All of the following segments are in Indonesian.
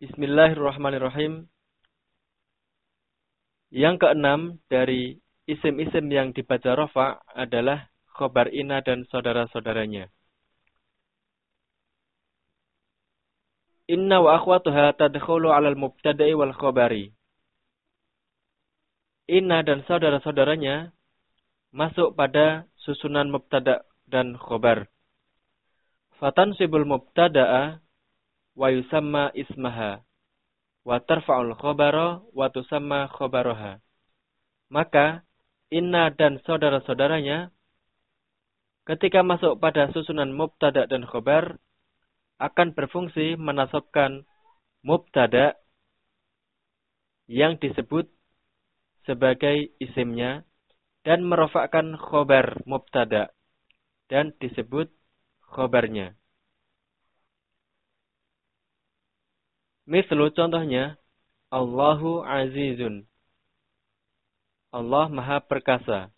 Bismillahirrahmanirrahim. Yang keenam dari isim-isim yang dibaca rofa adalah khobar ina dan saudara-saudaranya. Inna wa akhwatuha tadkhulu 'alal mubtada'i wal khobari. Inna dan saudara-saudaranya masuk pada susunan mubtada dan khobar. Fatansibul mubtada'a wa yusamma ismaha wa tarfa'ul khobara wa tusamma khobaraha. Maka inna dan saudara-saudaranya ketika masuk pada susunan mubtada dan khobar akan berfungsi menasabkan mubtada yang disebut sebagai isimnya dan merofakkan khobar mubtada dan disebut khobarnya. Mislu contohnya, Allahu Azizun. Allah Maha Perkasa.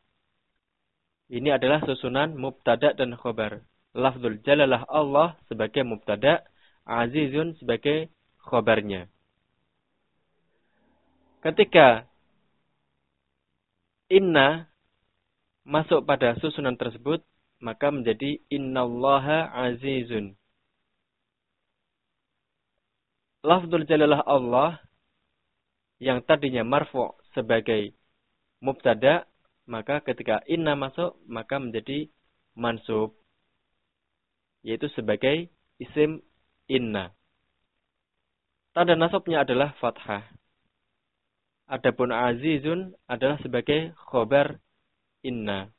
Ini adalah susunan mubtada dan khobar. Lafzul jalalah Allah sebagai mubtada, Azizun sebagai khobarnya. Ketika inna masuk pada susunan tersebut, maka menjadi innallaha azizun. Lafzul jalalah Allah yang tadinya marfu sebagai mubtada, maka ketika inna masuk, maka menjadi mansub. Yaitu sebagai isim inna. Tanda nasabnya adalah fathah. Adapun azizun adalah sebagai khobar inna.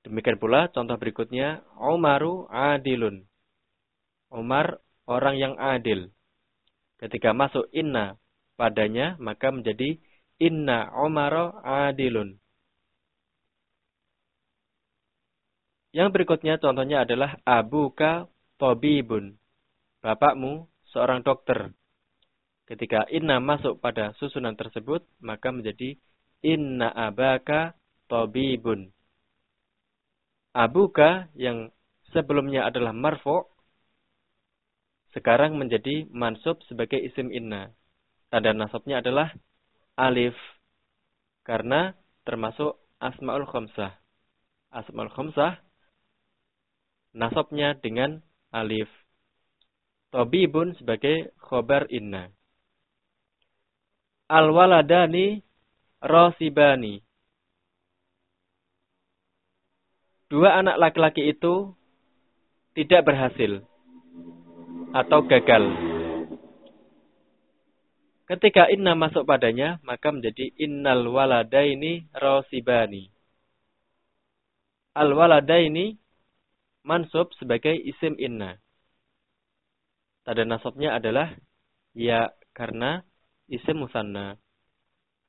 Demikian pula contoh berikutnya, Umaru adilun. Umar orang yang adil. Ketika masuk inna padanya, maka menjadi inna umaro adilun. Yang berikutnya contohnya adalah abuka tobibun. Bapakmu seorang dokter. Ketika inna masuk pada susunan tersebut, maka menjadi inna abaka tobibun. Abuka yang sebelumnya adalah marfu sekarang menjadi mansub sebagai isim inna. Tanda nasabnya adalah alif. Karena termasuk asma'ul khamsah. Asma'ul khamsah nasabnya dengan alif. Tobibun sebagai khobar inna. Al-waladani rosibani. Dua anak laki-laki itu tidak berhasil atau gagal. Ketika inna masuk padanya, maka menjadi innal waladaini rosibani. Al waladaini mansub sebagai isim inna. Tanda nasabnya adalah ya karena isim musanna.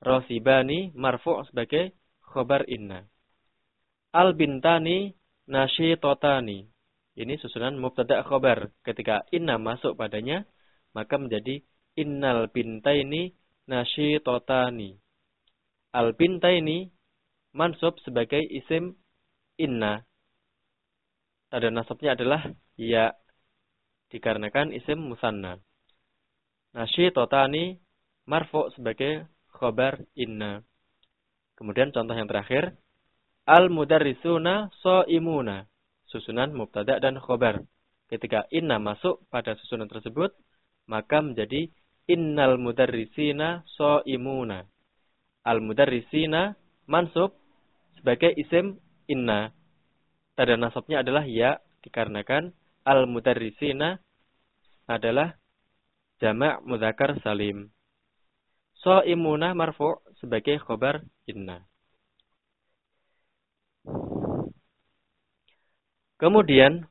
Rosibani marfu' sebagai khobar inna. Al bintani nasyitotani. Ini susunan mubtada khobar. Ketika inna masuk padanya, maka menjadi innal bintaini nasyitotani. Al bintaini mansub sebagai isim inna. Tanda nasabnya adalah ya dikarenakan isim musanna. Nasyitotani marfu sebagai khobar inna. Kemudian contoh yang terakhir, al mudarrisuna so imuna susunan mubtada dan khobar. Ketika inna masuk pada susunan tersebut, maka menjadi innal mudarrisina imuna. Al mudarrisina mansub sebagai isim inna. Tanda nasabnya adalah ya dikarenakan al mudarrisina adalah jamak mudzakkar salim. imuna marfu sebagai khobar inna. Kemudian,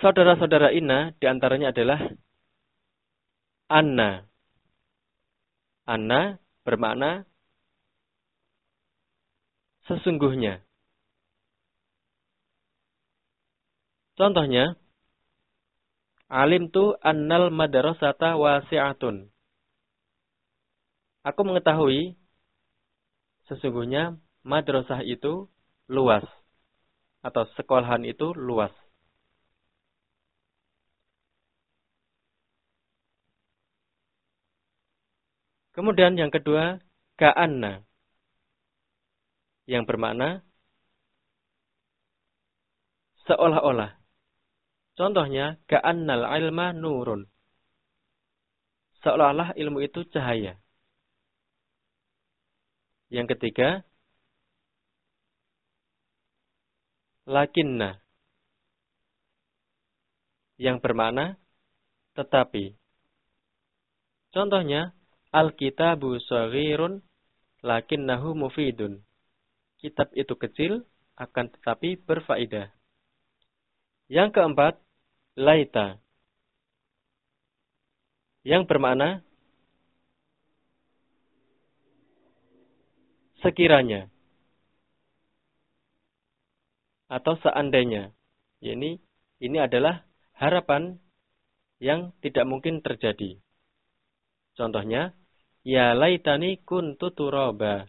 saudara-saudara Ina di antaranya adalah Anna. Anna bermakna sesungguhnya. Contohnya, alim tu annal madrasata wasi'atun. Aku mengetahui sesungguhnya madrasah itu luas atau sekolahan itu luas. Kemudian yang kedua, ka'anna. Yang bermakna seolah-olah. Contohnya, ka'annal ilma nurun. Seolah-olah ilmu itu cahaya. Yang ketiga, lakinna. Yang bermakna tetapi. Contohnya, Al-kitabu saghirun lakinnahu mufidun. Kitab itu kecil akan tetapi berfaedah. Yang keempat, laita. Yang bermakna sekiranya atau seandainya. Ini ini adalah harapan yang tidak mungkin terjadi. Contohnya, Ya laitani kuntu turaba.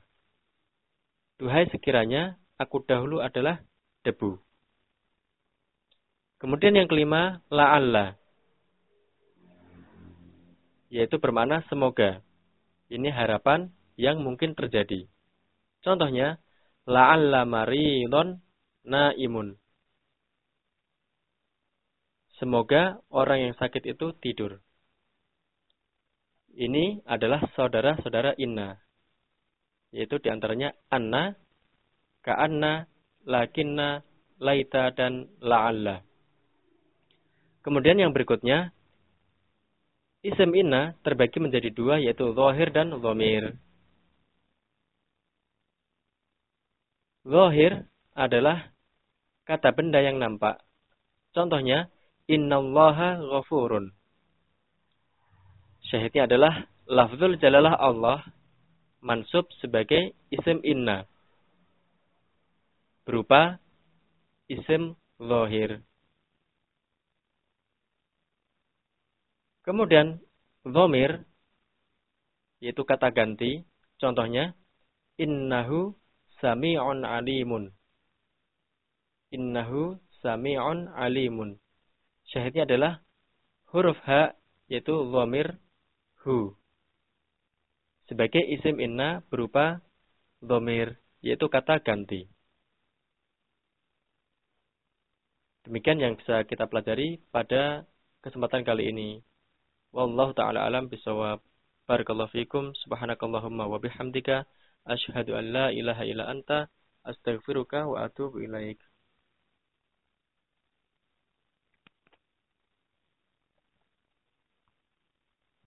Duhai sekiranya aku dahulu adalah debu. Kemudian yang kelima, la'alla. Yaitu bermakna semoga. Ini harapan yang mungkin terjadi. Contohnya, la'alla maridon naimun. Semoga orang yang sakit itu tidur. Ini adalah saudara-saudara inna. Yaitu di antaranya anna, ka'anna, lakinna, laita, dan la'alla. Kemudian yang berikutnya, isim inna terbagi menjadi dua yaitu zahir dan zomir. Zahir adalah kata benda yang nampak. Contohnya, innallaha ghafurun. Syahidnya adalah lafzul jalalah Allah mansub sebagai isim inna. Berupa isim zahir. Kemudian zomir yaitu kata ganti. Contohnya innahu sami'un alimun. Innahu sami'un alimun. Syahidnya adalah huruf ha yaitu zomir hu. Sebagai isim inna berupa domir, yaitu kata ganti. Demikian yang bisa kita pelajari pada kesempatan kali ini. Wallahu ta'ala alam bisawab. Barakallahu fikum. Subhanakallahumma wa bihamdika. Ashhadu an la ilaha illa anta. Astaghfiruka wa atubu ilaik.